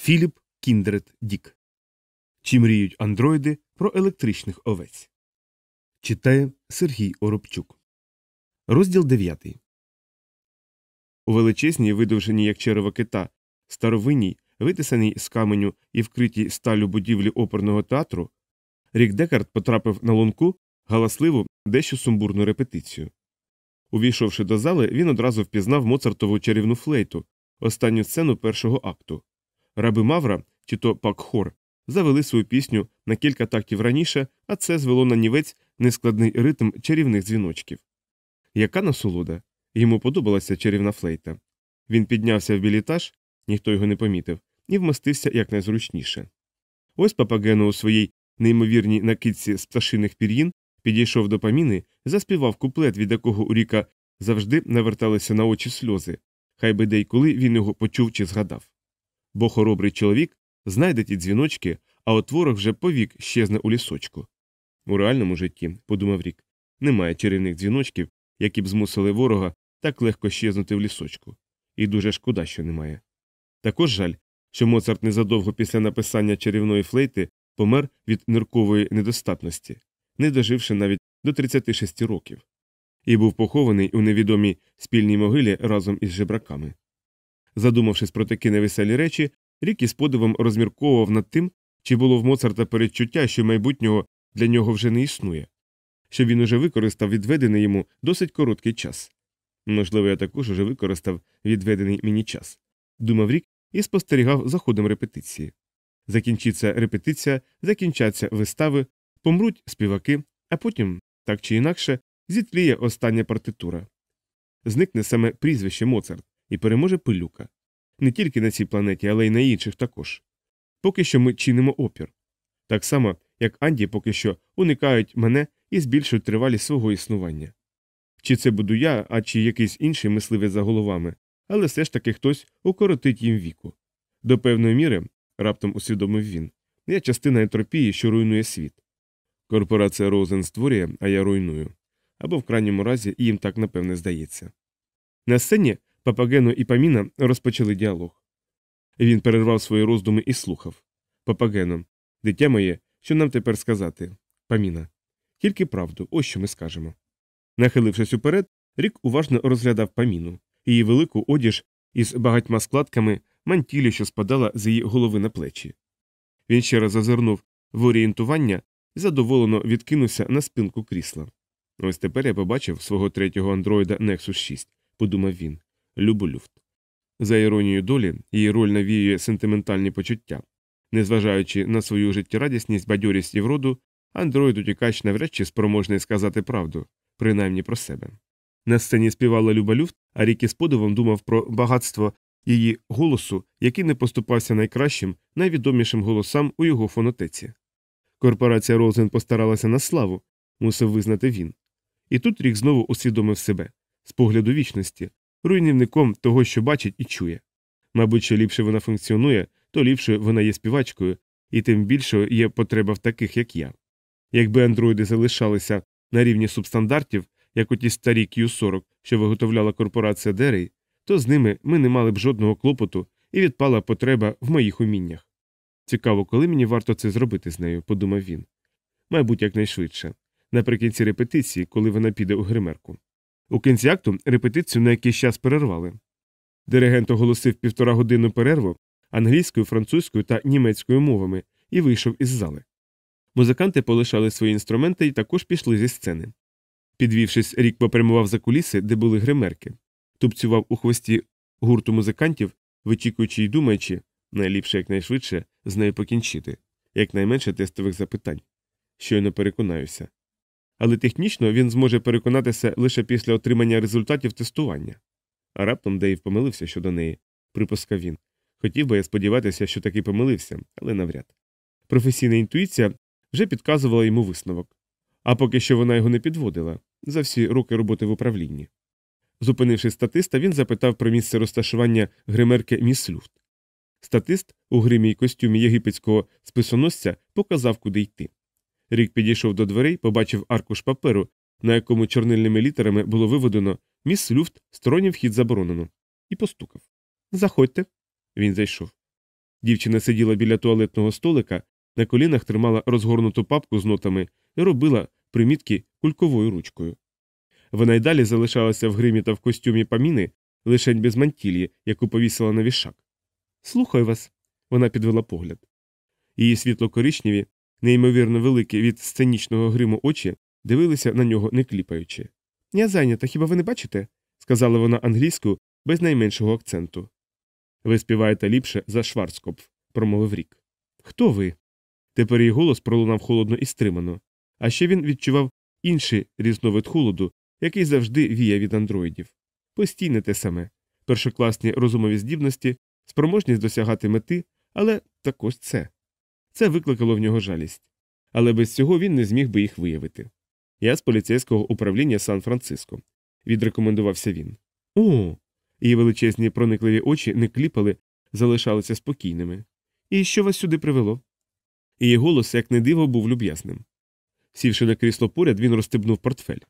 Філіп Кіндред Дік. Чи мріють андроїди про електричних овець? Читає Сергій Оробчук. Розділ 9. У величезній, видовженій як черево кита, старовинній, витисаній з каменю і вкритій сталю будівлі оперного театру, Рік Декард потрапив на лунку галасливу, дещо сумбурну репетицію. Увійшовши до зали, він одразу впізнав Моцартову чарівну флейту, останню сцену першого акту. Раби Мавра, чи то Пакхор, завели свою пісню на кілька тактів раніше, а це звело на нівець нескладний ритм чарівних дзвіночків. Яка насолода? Йому подобалася чарівна флейта. Він піднявся в білітаж, ніхто його не помітив, і вмостився якнайзручніше. Ось Папагено у своїй неймовірній накидці з пташиних пір'їн підійшов до паміни, заспівав куплет, від якого у Ріка завжди наверталися на очі сльози, хай би де й коли він його почув чи згадав. Бо хоробрий чоловік знайде ті дзвіночки, а от ворог вже повік щезне у лісочку. У реальному житті, подумав Рік, немає чарівних дзвіночків, які б змусили ворога так легко щезнути в лісочку. І дуже шкода, що немає. Також жаль, що Моцарт незадовго після написання чарівної флейти помер від ниркової недостатності, не доживши навіть до 36 років, і був похований у невідомій спільній могилі разом із жебраками. Задумавшись про такі невеселі речі, Рік із подивом розмірковував над тим, чи було в Моцарта передчуття, що майбутнього для нього вже не існує, що він уже використав відведений йому досить короткий час. Можливо, я також уже використав відведений мені час, думав Рік і спостерігав за ходом репетиції. Закінчиться репетиція, закінчаться вистави, помруть співаки, а потім, так чи інакше, зітліє остання партитура. Зникне саме прізвище Моцарт і переможе пилюка. Не тільки на цій планеті, але й на інших також. Поки що ми чинимо опір. Так само, як Анді поки що уникають мене і збільшують тривалість свого існування. Чи це буду я, а чи якийсь інший мисливець за головами, але все ж таки хтось укоротить їм віку. До певної міри, раптом усвідомив він, я частина ентропії, що руйнує світ. Корпорація Розен створює, а я руйную. Або в крайньому разі їм так напевне здається. На сцені Папагено і Паміна розпочали діалог. Він перервав свої роздуми і слухав Папагено, дитя моє, що нам тепер сказати? Паміна. Тільки правду, ось що ми скажемо. Нахилившись уперед, Рік уважно розглядав паміну, її велику одіж із багатьма складками мантілі, що спадала з її голови на плечі. Він ще раз зазирнув в орієнтування і задоволено відкинувся на спинку крісла. Ось тепер я побачив свого третього андроїда Nexus 6, подумав він. Любу люфт. За іронією долі, її роль навіює сентиментальні почуття. Незважаючи на свою життєрадісність, бадьорість і вроду, андроїд утікач навряд чи спроможний сказати правду, принаймні про себе. На сцені співала Люба Люфт, а Рікі з подивом думав про багатство її голосу, який не поступався найкращим, найвідомішим голосам у його фонотеці. Корпорація Розен постаралася на славу, мусив визнати він. І тут рік знову усвідомив себе з погляду вічності, руйнівником того, що бачить і чує. Мабуть, що ліпше вона функціонує, то ліпше вона є співачкою, і тим більше є потреба в таких, як я. Якби андроїди залишалися на рівні субстандартів, як у ті старі Q40, що виготовляла корпорація Дерей, то з ними ми не мали б жодного клопоту і відпала потреба в моїх уміннях. Цікаво, коли мені варто це зробити з нею, подумав він. Мабуть, якнайшвидше, наприкінці репетиції, коли вона піде у гримерку. У кінці акту репетицію на якийсь час перервали. Диригент оголосив півтора годинну перерву англійською, французькою та німецькою мовами і вийшов із зали. Музиканти полишали свої інструменти і також пішли зі сцени. Підвівшись, рік попрямував за куліси, де були гримерки, тупцював у хвості гурту музикантів, вичікуючи й думаючи, найліпше якнайшвидше з нею покінчити, якнайменше тестових запитань. Щойно переконаюся. Але технічно він зможе переконатися лише після отримання результатів тестування. А раптом Дейв помилився щодо неї, припускав він. Хотів би я сподіватися, що таки помилився, але навряд. Професійна інтуїція вже підказувала йому висновок. А поки що вона його не підводила за всі роки роботи в управлінні. Зупинивши статиста, він запитав про місце розташування гримерки Міс Люфт. Статист у гримі й костюмі єгипетського списоносця показав, куди йти. Рік підійшов до дверей, побачив аркуш паперу, на якому чорнильними літерами було виведено Міс Люфт, сторонній вхід заборонено, і постукав. Заходьте. Він зайшов. Дівчина сиділа біля туалетного столика, на колінах тримала розгорнуту папку з нотами і робила примітки кульковою ручкою. Вона й далі залишалася в гримі та в костюмі паміни, лишень без мантілії, яку повісила на вішак. Слухаю вас. Вона підвела погляд. Її світло коричневі, неймовірно великі від сценічного гриму очі, дивилися на нього не кліпаючи. Я зайнята, хіба ви не бачите? сказала вона англійською без найменшого акценту. Ви співаєте ліпше за Шварцкопф, промовив рік. Хто ви? Тепер її голос пролунав холодно і стримано, а ще він відчував інший різновид холоду, який завжди віє від андроїдів. Постійне те саме першокласні розумові здібності, спроможність досягати мети, але також це. Це викликало в нього жалість. Але без цього він не зміг би їх виявити. Я з поліцейського управління Сан-Франциско, відрекомендувався він. О. Її величезні проникливі очі не кліпали, залишалися спокійними. І що вас сюди привело? Її голос, як не диво, був люб'язним. Сівши на крісло поряд, він розстебнув портфель.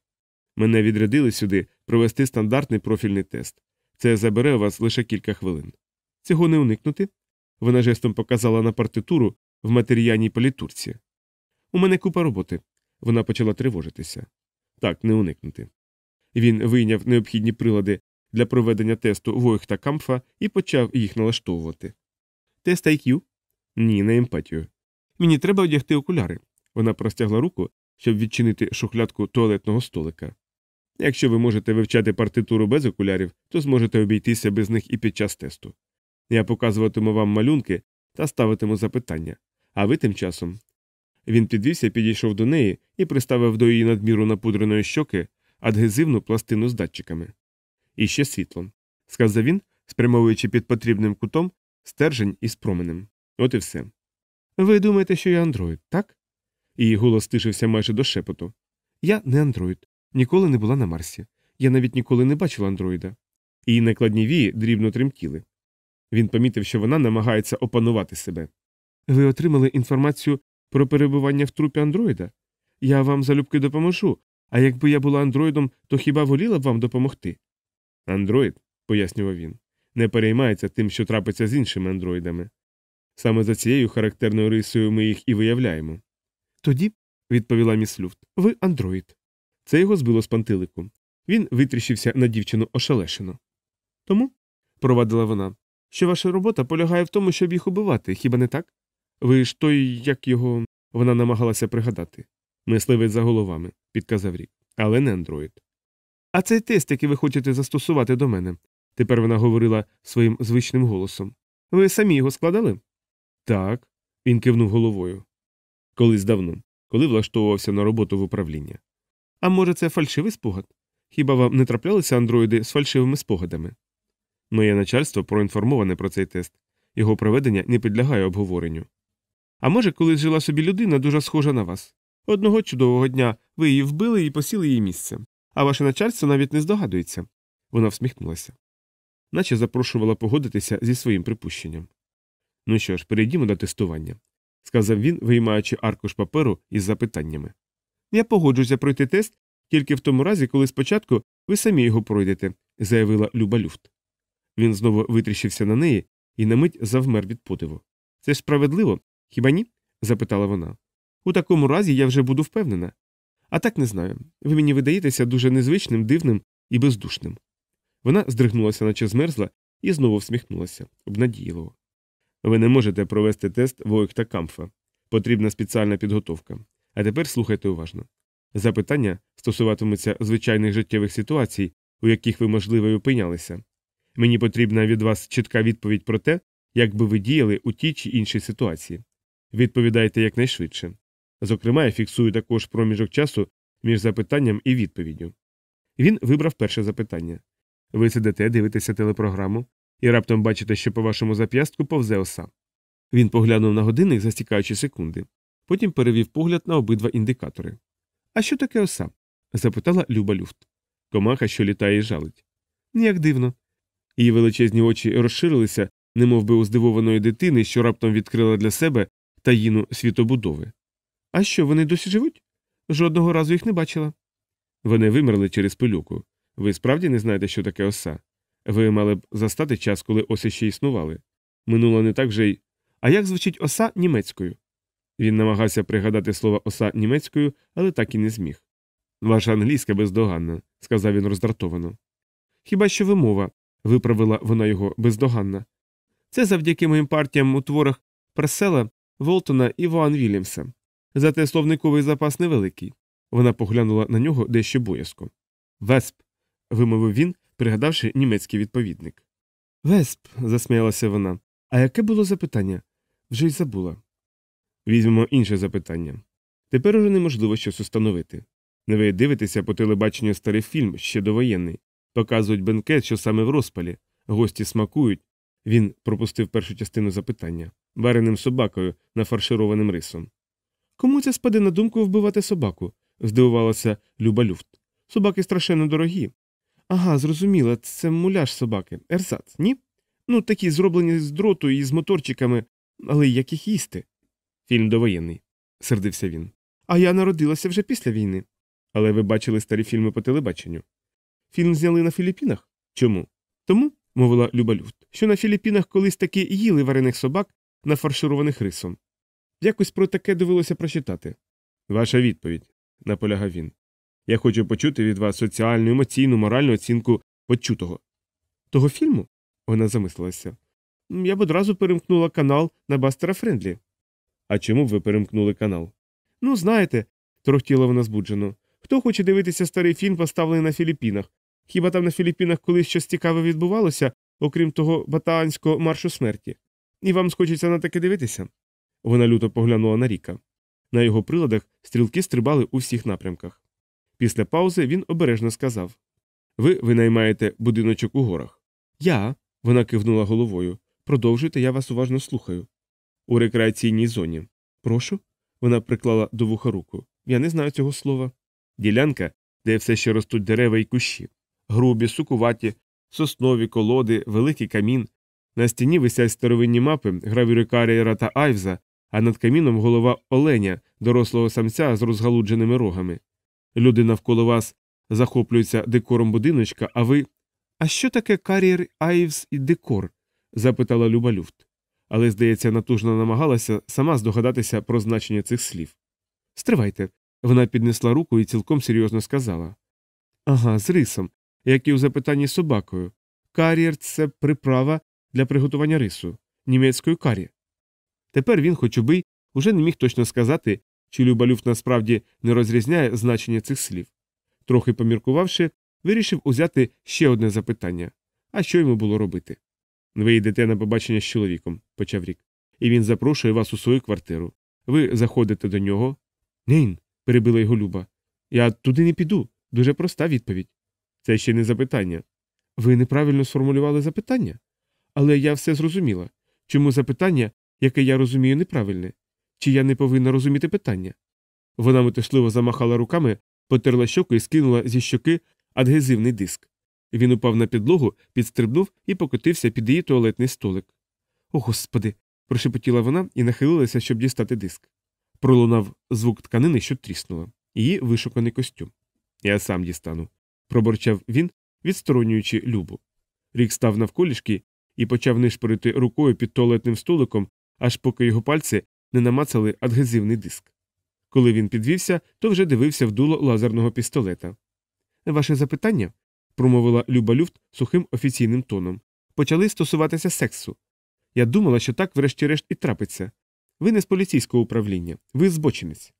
Мене відрядили сюди провести стандартний профільний тест. Це забере у вас лише кілька хвилин. Цього не уникнути. Вона жестом показала на партитуру в матеріальній політурці. У мене купа роботи. Вона почала тривожитися. Так, не уникнути. Він вийняв необхідні прилади для проведення тесту Войхта Камфа і почав їх налаштовувати. Тест IQ? Ні, на емпатію. Мені треба одягти окуляри. Вона простягла руку, щоб відчинити шухлядку туалетного столика. Якщо ви можете вивчати партитуру без окулярів, то зможете обійтися без них і під час тесту. Я показуватиму вам малюнки та ставитиму запитання, а ви тим часом. Він підвівся, підійшов до неї і приставив до її надміру напудреної щоки адгезивну пластину з датчиками. І ще світло, сказав він, спрямовуючи під потрібним кутом стержень із променем. От і все. Ви думаєте, що я андроїд, так? Її голос стишився майже до шепоту. Я не андроїд, ніколи не була на Марсі. Я навіть ніколи не бачила андроїда. Її накладні вії дрібно тремтіли. Він помітив, що вона намагається опанувати себе. Ви отримали інформацію про перебування в трупі андроїда? Я вам залюбки допоможу, а якби я була андроїдом, то хіба воліла б вам допомогти? Андроїд, пояснював він, не переймається тим, що трапиться з іншими андроїдами. Саме за цією характерною рисою ми їх і виявляємо. Тоді, відповіла міс Люфт, ви андроїд. Це його збило з пантилику. Він витріщився на дівчину ошелешено. Тому, провадила вона, що ваша робота полягає в тому, щоб їх убивати, хіба не так? Ви ж той, як його. Вона намагалася пригадати. Мисливець за головами, підказав рік, але не андроїд. А цей тест, який ви хочете застосувати до мене, тепер вона говорила своїм звичним голосом. Ви самі його складали? Так. Він кивнув головою. Колись давно, коли влаштовувався на роботу в управління. А може, це фальшивий спогад? Хіба вам не траплялися андроїди з фальшивими спогадами? Моє начальство проінформоване про цей тест, його проведення не підлягає обговоренню. А може, колись жила собі людина дуже схожа на вас. Одного чудового дня ви її вбили і посіли її місце, а ваше начальство навіть не здогадується. Вона всміхнулася, наче запрошувала погодитися зі своїм припущенням. Ну що ж, перейдімо до тестування, сказав він, виймаючи аркуш паперу із запитаннями. Я погоджуся пройти тест тільки в тому разі, коли спочатку ви самі його пройдете, заявила Люба Люфт. Він знову витріщився на неї і на мить завмер від подиву. Це ж справедливо, хіба ні? запитала вона. У такому разі я вже буду впевнена. А так не знаю. Ви мені видаєтеся дуже незвичним, дивним і бездушним. Вона здригнулася, наче змерзла, і знову всміхнулася, обнадіїло. Ви не можете провести тест Войхта Камфа. Потрібна спеціальна підготовка. А тепер слухайте уважно. Запитання стосуватимуться звичайних життєвих ситуацій, у яких ви, можливо, і опинялися. Мені потрібна від вас чітка відповідь про те, як би ви діяли у тій чи іншій ситуації. Відповідайте якнайшвидше. Зокрема, я фіксую також проміжок часу між запитанням і відповіддю. Він вибрав перше запитання. Ви сидите, дивитеся телепрограму і раптом бачите, що по вашому зап'ястку повзе оса. Він поглянув на годинник, застікаючи секунди, потім перевів погляд на обидва індикатори. А що таке оса? запитала Люба Люфт. Комаха, що літає і жалить. Ніяк дивно. Її величезні очі розширилися, немов би у здивованої дитини, що раптом відкрила для себе таїну світобудови. А що, вони досі живуть? Жодного разу їх не бачила. Вони вимерли через пилюку. Ви справді не знаєте, що таке оса? Ви мали б застати час, коли оси ще існували. Минуло не так вже й. А як звучить оса німецькою? Він намагався пригадати слово оса німецькою, але так і не зміг. Ваша англійська бездоганна, сказав він роздратовано. Хіба що вимова, виправила вона його бездоганна. Це завдяки моїм партіям у творах Пресела, Волтона і Воан Вільямса. Зате словниковий запас невеликий. Вона поглянула на нього дещо боязко. Весп, вимовив він, пригадавши німецький відповідник. Весп, засміялася вона. А яке було запитання? Вже й забула. Візьмемо інше запитання. Тепер уже неможливо щось установити. Не ви дивитеся по телебаченню старий фільм ще довоєнний. Показують бенкет, що саме в розпалі, гості смакують. Він пропустив першу частину запитання вареним собакою, нафаршированим рисом. Кому це спаде на думку вбивати собаку? здивувалася Люба Люфт. Собаки страшенно дорогі. Ага, зрозуміла, це муляж собаки. Ерсац, ні? Ну, такі зроблені з дроту і з моторчиками, але як їх їсти? Фільм довоєнний, сердився він. А я народилася вже після війни. Але ви бачили старі фільми по телебаченню. Фільм зняли на Філіппінах? Чому? Тому, мовила Люба Люфт, що на Філіппінах колись таки їли варених собак, нафаршированих рисом. Якось про таке довелося прочитати. Ваша відповідь, наполягав він. Я хочу почути від вас соціальну, емоційну, моральну оцінку почутого. Того фільму? Вона замислилася. Я б одразу перемкнула канал на Бастера Френдлі. А чому б ви перемкнули канал? Ну, знаєте, торохтіла вона збуджено. Хто хоче дивитися старий фільм, поставлений на Філіппінах? Хіба там на Філіппінах колись щось цікаве відбувалося, окрім того батаанського маршу смерті? І вам схочеться на таке дивитися? Вона люто поглянула на Ріка. На його приладах стрілки стрибали у всіх напрямках. Після паузи він обережно сказав Ви винаймаєте будиночок у горах. Я. Вона кивнула головою. Продовжуйте, я вас уважно слухаю. У рекреаційній зоні. Прошу. Вона приклала до вуха руку. Я не знаю цього слова. Ділянка, де все ще ростуть дерева і кущі. Грубі, сукуваті, соснові, колоди, великий камін. На стіні висять старовинні мапи гравюри Карієра та Айвза, а над каміном голова оленя, дорослого самця з розгалудженими рогами. Люди навколо вас захоплюються декором будиночка, а ви. А що таке кар'єр, Айвс і декор? запитала Люба Люфт. Але, здається, натужно намагалася сама здогадатися про значення цих слів. Стривайте. Вона піднесла руку і цілком серйозно сказала. Ага, з рисом, як і у запитанні собакою. Кар'єр це приправа для приготування рису, німецькою карі. Тепер він, хоч убий, уже не міг точно сказати, чи Люба Люфт насправді не розрізняє значення цих слів. Трохи поміркувавши, вирішив узяти ще одне запитання а що йому було робити? Ви йдете на побачення з чоловіком, почав рік, і він запрошує вас у свою квартиру. Ви заходите до нього. Нейн, перебила його Люба. Я туди не піду. Дуже проста відповідь. Це ще не запитання. Ви неправильно сформулювали запитання? Але я все зрозуміла. Чому запитання, яке я розумію, неправильне? Чи я не повинна розуміти питання? Вона метушливо замахала руками, потерла щоку і скинула зі щоки адгезивний диск. Він упав на підлогу, підстрибнув і покотився під її туалетний столик. О, господи. прошепотіла вона і нахилилася, щоб дістати диск. Пролунав звук тканини, що тріснула, її вишуканий костюм. Я сам дістану, проборчав він, відсторонюючи Любу. Рік став навколішки і почав нишпорити рукою під туалетним столиком, аж поки його пальці не намацали адгезивний диск. Коли він підвівся, то вже дивився в дуло лазерного пістолета. Ваше запитання, промовила Люба Люфт сухим офіційним тоном, почали стосуватися сексу. Я думала, що так, врешті-решт, і трапиться. Ви не з поліцейського управління, ви збочинець.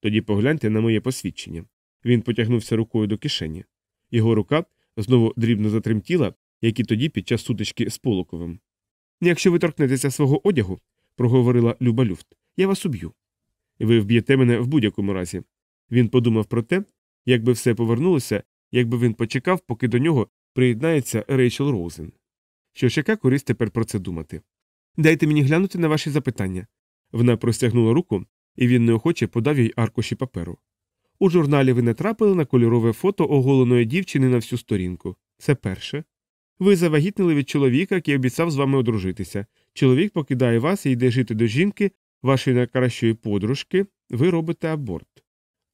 Тоді погляньте на моє посвідчення. Він потягнувся рукою до кишені. Його рука знову дрібно затремтіла, як і тоді під час сутички з Полоковим. Якщо ви торкнетеся свого одягу, проговорила Люба Люфт, я вас уб'ю. Ви вб'єте мене в будь-якому разі. Він подумав про те, якби все повернулося, якби він почекав, поки до нього приєднається Рейчел Роузен. Що ж, яка користь тепер про це думати? Дайте мені глянути на ваші запитання. Вона простягнула руку, і він неохоче подав їй аркуші паперу. У журналі ви не трапили на кольорове фото оголеної дівчини на всю сторінку. Це перше. Ви завагітнили від чоловіка, який обіцяв з вами одружитися. Чоловік покидає вас і йде жити до жінки, вашої найкращої подружки, ви робите аборт.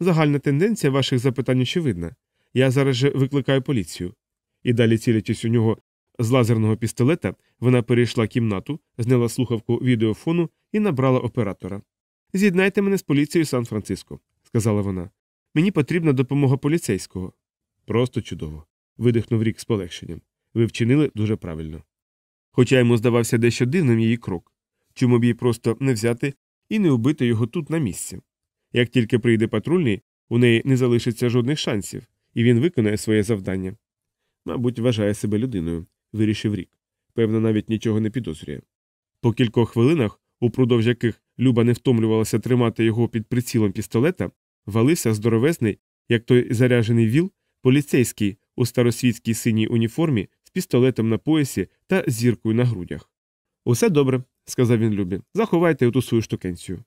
Загальна тенденція ваших запитань очевидна. Я зараз же викликаю поліцію. І далі, цілячись у нього З лазерного пістолета вона перейшла кімнату, зняла слухавку відеофону і набрала оператора. З'єднайте мене з поліцією Сан-Франциско, сказала вона. Мені потрібна допомога поліцейського. Просто чудово. видихнув рік з полегшенням. Ви вчинили дуже правильно. Хоча йому здавався дещо дивним її крок. Чому б їй просто не взяти і не убити його тут на місці? Як тільки прийде патрульний, у неї не залишиться жодних шансів, і він виконає своє завдання. Мабуть, вважає себе людиною, вирішив рік. Певно, навіть нічого не підозрює. По кількох хвилинах, упродовж яких Люба не втомлювалася тримати його під прицілом пістолета, валився здоровезний, як той заряжений віл, поліцейський у старосвітській синій уніформі пістолетом на поясі та зіркою на грудях. Усе добре, сказав він Любі. Заховайте оту свою штукенцію.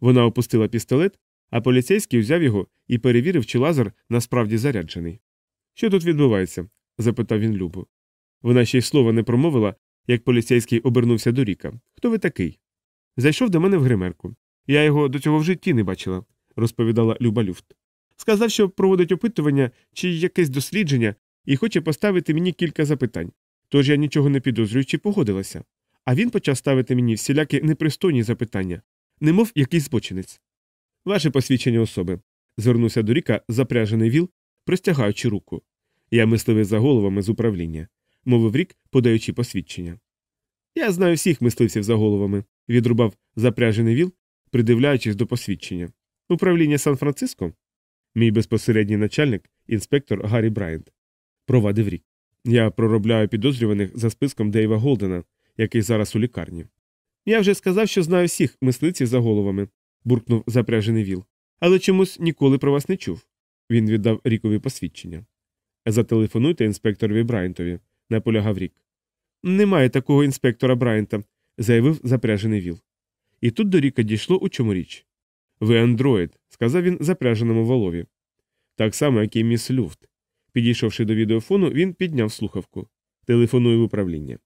Вона опустила пістолет, а поліцейський взяв його і перевірив, чи лазер насправді заряджений. Що тут відбувається? запитав він Любу. Вона ще й слова не промовила, як поліцейський обернувся до Ріка. Хто ви такий? Зайшов до мене в гримерку. Я його до цього в житті не бачила, розповідала Люба Люфт. Сказав, що проводить опитування чи якесь дослідження і хоче поставити мені кілька запитань. Тож я нічого не підозрюю, чи погодилася. А він почав ставити мені всілякі непристойні запитання, немов якийсь збочинець. Ваше посвідчення особи. звернувся до Ріка запряжений віл, простягаючи руку. Я мисливий за головами з управління, мовив рік, подаючи посвідчення. Я знаю всіх мисливців за головами, відрубав запряжений віл, придивляючись до посвідчення. Управління Сан-Франциско? Мій безпосередній начальник, інспектор Гаррі Брайант. Провадив рік. Я проробляю підозрюваних за списком Дейва Голдена, який зараз у лікарні. Я вже сказав, що знаю всіх мисливців за головами, буркнув запряжений віл. Але чомусь ніколи про вас не чув. Він віддав рікові посвідчення. Зателефонуйте інспекторові Брайантові, наполягав рік. Немає такого інспектора Брайанта, заявив запряжений віл. І тут до Ріка дійшло, у чому річ. Ви андроїд, сказав він запряженому волові. Так само, як і міс Люфт. Підійшовши до відеофону, він підняв слухавку. Телефонує в управління.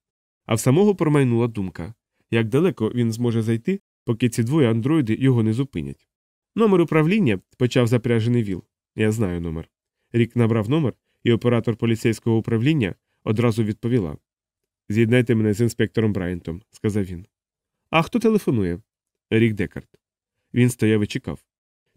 А в самого промайнула думка як далеко він зможе зайти, поки ці двоє андроїди його не зупинять. Номер управління почав запряжений віл. Я знаю номер. Рік набрав номер, і оператор поліцейського управління одразу відповіла З'єднайте мене з інспектором Брайантом, сказав він. А хто телефонує? Рік Декарт. Він стояв і чекав.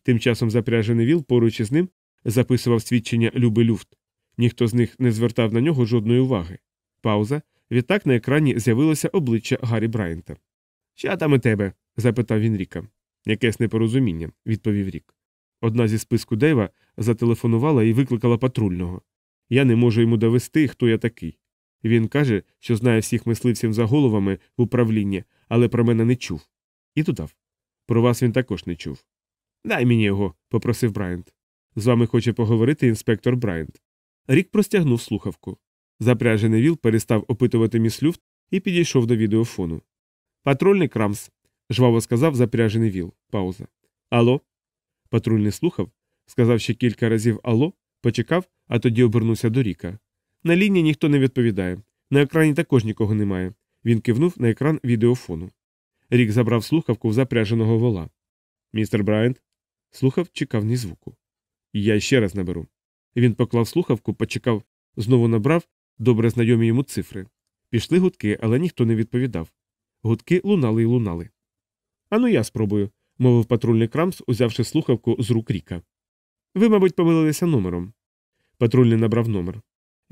Тим часом запряжений віл поруч із ним записував свідчення Люби Люфт. Ніхто з них не звертав на нього жодної уваги. Пауза. Відтак на екрані з'явилося обличчя Гаррі Брайанта. Що там у тебе? запитав він Ріка. Якесь непорозуміння, відповів Рік. Одна зі списку Дейва зателефонувала і викликала патрульного. Я не можу йому довести, хто я такий. Він каже, що знає всіх мисливців за головами в управлінні, але про мене не чув. І додав Про вас він також не чув. Дай мені його, попросив Брайант. З вами хоче поговорити інспектор Брайант. Рік простягнув слухавку. Запряжений віл перестав опитувати міс люфт і підійшов до відеофону. Патрульний крамс, жваво сказав запряжений віл. Пауза. Алло. Патрульний слухав, сказав ще кілька разів Алло, почекав, а тоді обернувся до Ріка. На лінії ніхто не відповідає. На екрані також нікого немає. Він кивнув на екран відеофону. Рік забрав слухавку в запряженого вола. Містер Брайант. Слухав, чекав ні звуку. Я ще раз наберу. Він поклав слухавку, почекав, знову набрав добре знайомі йому цифри. Пішли гудки, але ніхто не відповідав. Гудки лунали й лунали. Ану, я спробую, мовив патрульний крамс, узявши слухавку з рук Ріка. Ви, мабуть, помилилися номером. Патрульний набрав номер.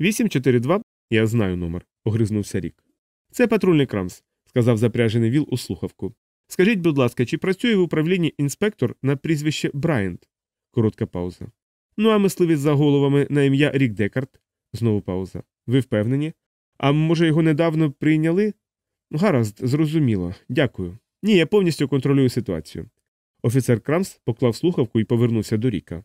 842, я знаю номер, огризнувся рік. Це патрульний крамс, сказав запряжений віл у слухавку. Скажіть, будь ласка, чи працює в управлінні інспектор на прізвище Брайант? Коротка пауза. Ну, а мисливець за головами на ім'я Рік Декарт. Знову пауза. Ви впевнені? А може, його недавно прийняли? Гаразд, зрозуміло. Дякую. Ні, я повністю контролюю ситуацію. Офіцер Крамс поклав слухавку і повернувся до Ріка.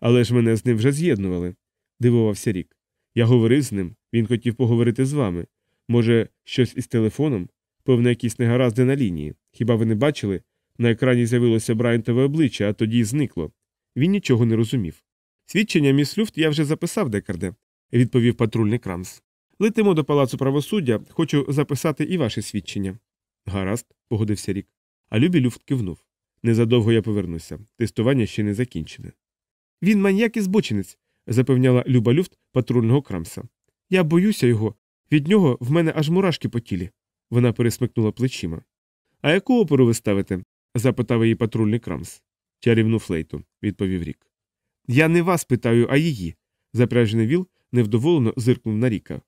Але ж мене з ним вже з'єднували, дивувався Рік. Я говорив з ним, він хотів поговорити з вами. Може, щось із телефоном? Певно, якісь негаразди на лінії. Хіба ви не бачили? На екрані з'явилося Брайантове обличчя, а тоді зникло. Він нічого не розумів. Свідчення міс Люфт я вже записав, Декарде, відповів патрульний Крамс. Летимо до палацу правосуддя, хочу записати і ваше свідчення. Гаразд, погодився рік. А Любі Люфт кивнув. Незадовго я повернуся. Тестування ще не закінчене. Він маньяк і збочинець, запевняла Люба Люфт патрульного Крамса. Я боюся його. Від нього в мене аж мурашки по тілі. Вона пересмикнула плечима. А яку оперу ви ставите? запитав її патрульний крамс. Чарівну флейту, відповів рік. Я не вас питаю, а її. Запряжений віл невдоволено зиркнув на ріка.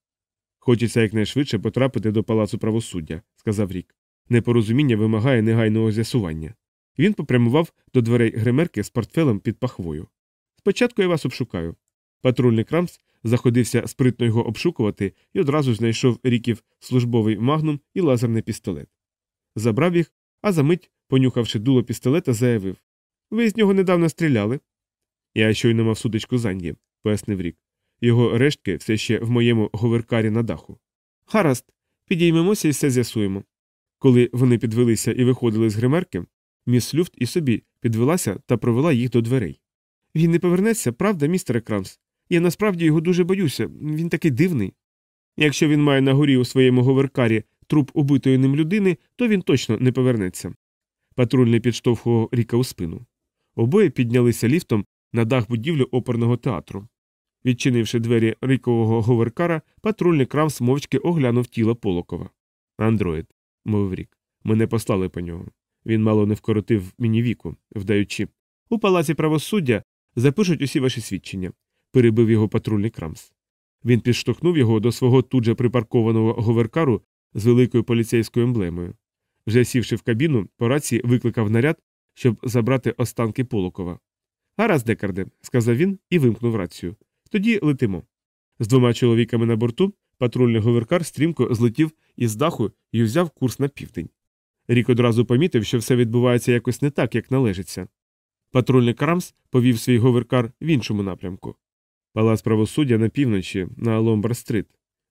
Хочеться якнайшвидше потрапити до палацу правосуддя, сказав рік. Непорозуміння вимагає негайного з'ясування. Він попрямував до дверей гримерки з портфелем під пахвою. Спочатку я вас обшукаю. Патрульний крамс заходився спритно його обшукувати і одразу знайшов ріків службовий магнум і лазерний пістолет. Забрав їх, а за мить, понюхавши дуло пістолета, заявив Ви з нього недавно стріляли. Я щойно мав сутичку з Анді», – пояснив рік. Його рештки все ще в моєму говеркарі на даху. Гаразд, підіймемося і все з'ясуємо. Коли вони підвелися і виходили з гримерки, міс Люфт і собі підвелася та провела їх до дверей. Він не повернеться, правда, містере Крамс? Я насправді його дуже боюся, він такий дивний. Якщо він має на горі у своєму говеркарі труп убитої ним людини, то він точно не повернеться. Патрульний підштовхував ріка у спину. Обоє піднялися ліфтом на дах будівлі оперного театру. Відчинивши двері рікового говеркара, патрульний Крамс мовчки оглянув тіло Полокова. Андроїд, мовив рік. Мене послали по нього. Він мало не вкоротив мені віку, вдаючи. У палаці правосуддя запишуть усі ваші свідчення, перебив його патрульний Крамс. Він підштовхнув його до свого тут же припаркованого говеркару з великою поліцейською емблемою. Вже сівши в кабіну, по рації викликав наряд, щоб забрати останки Полокова. Гаразд, Декарде, сказав він і вимкнув рацію. Тоді летимо. З двома чоловіками на борту патрульний говеркар стрімко злетів із даху і взяв курс на південь. Рік одразу помітив, що все відбувається якось не так, як належиться. Патрульний Крамс повів свій говеркар в іншому напрямку. Палац правосуддя на півночі, на Ломбар-стрит.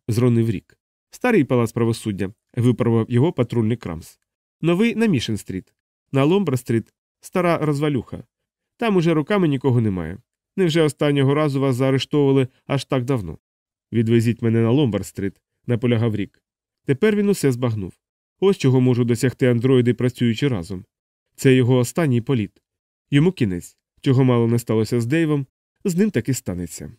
Зронив рік. Старий палац правосуддя, виправив його патрульний Крамс. Новий на Мішен-стріт. На Ломбард-стріт стара розвалюха. Там уже руками нікого немає. Невже останнього разу вас заарештовували аж так давно? Відвезіть мене на Ломбард-стріт, наполягав Рік. Тепер він усе збагнув. Ось чого можуть досягти андроїди, працюючи разом. Це його останній політ. Йому кінець, чого мало не сталося з Дейвом, з ним таки станеться.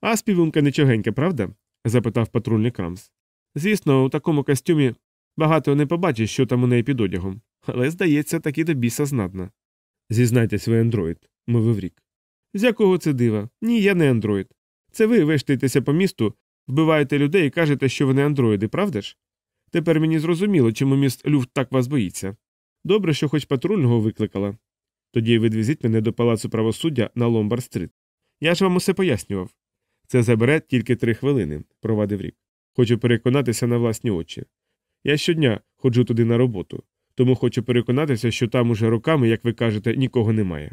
А співунка нічогенька, правда? запитав патрульний Крамс. Звісно, у такому костюмі багато не побачиш, що там у неї під одягом, але, здається, таки до біса знатна. Зізнайтесь ви андроїд, мовив рік. З якого це дива? Ні, я не андроїд. Це ви вештаєтеся по місту, вбиваєте людей і кажете, що вони андроїди, правда ж? Тепер мені зрозуміло, чому міст Люфт так вас боїться. Добре, що хоч патрульного викликала. Тоді відвезіть мене до палацу правосуддя на Ломбар-стрит. Я ж вам усе пояснював. Це забере тільки три хвилини, провадив рік. Хочу переконатися на власні очі. Я щодня ходжу туди на роботу, тому хочу переконатися, що там уже роками, як ви кажете, нікого немає.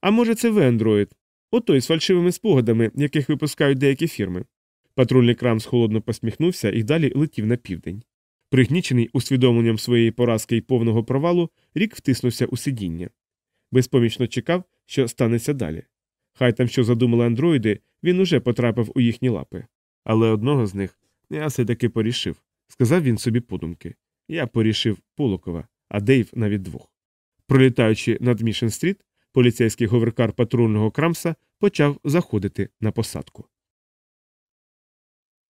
А може, це ви, андроїд? Отой з фальшивими спогадами, яких випускають деякі фірми. Патрульний Крамс холодно посміхнувся і далі летів на південь. Пригнічений усвідомленням своєї поразки і повного провалу, рік втиснувся у сидіння. Безпомічно чекав, що станеться далі. Хай там що задумали андроїди, він уже потрапив у їхні лапи. Але одного з них я все таки порішив, сказав він собі подумки. Я порішив Полокова, а Дейв навіть двох. Пролітаючи над Мішен стріт, поліцейський говеркар патрульного крамса почав заходити на посадку.